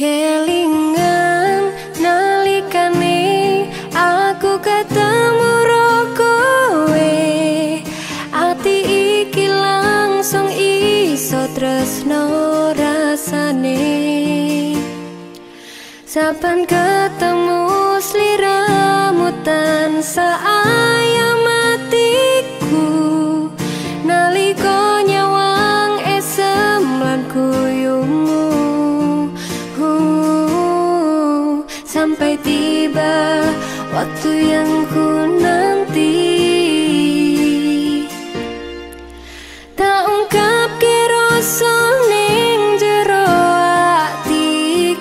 kelingan nalikane aku ketemu kowe. Ati iki langsung iso tresno rasane. Saben ketemu sliramu tansah ayu sampai tiba waktu yang ku nanti. Tak ungkap kerasa ning jero ati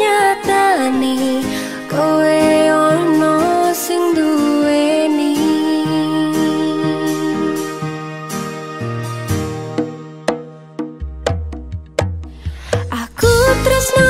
nyata nih kowe ono sing duweni. Aku tresno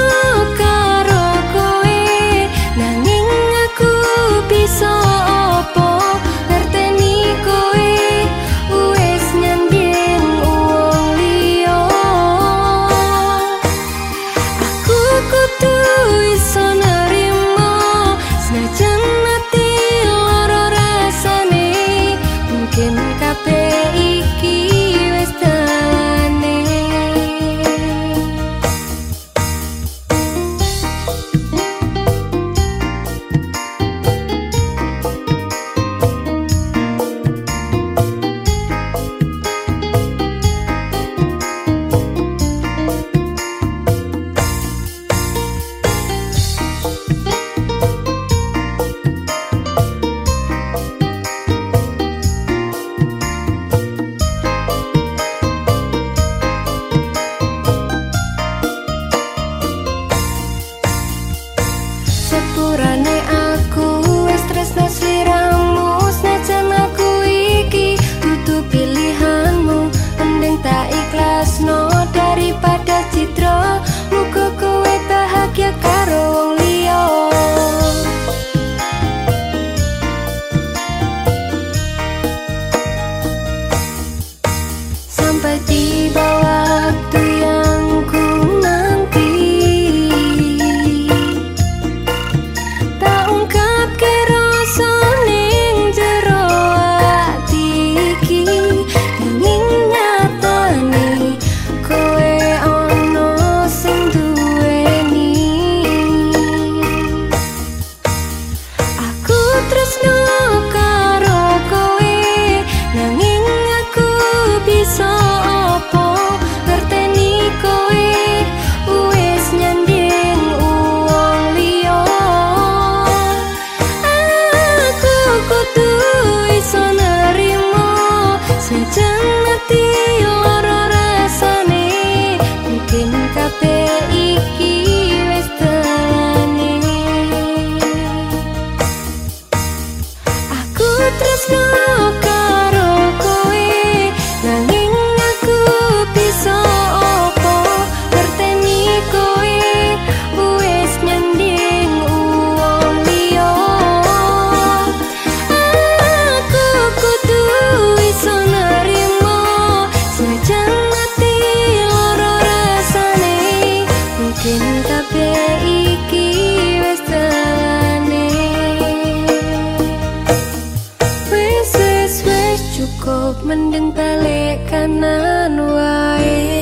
пора sok mendeng telik kanan wae.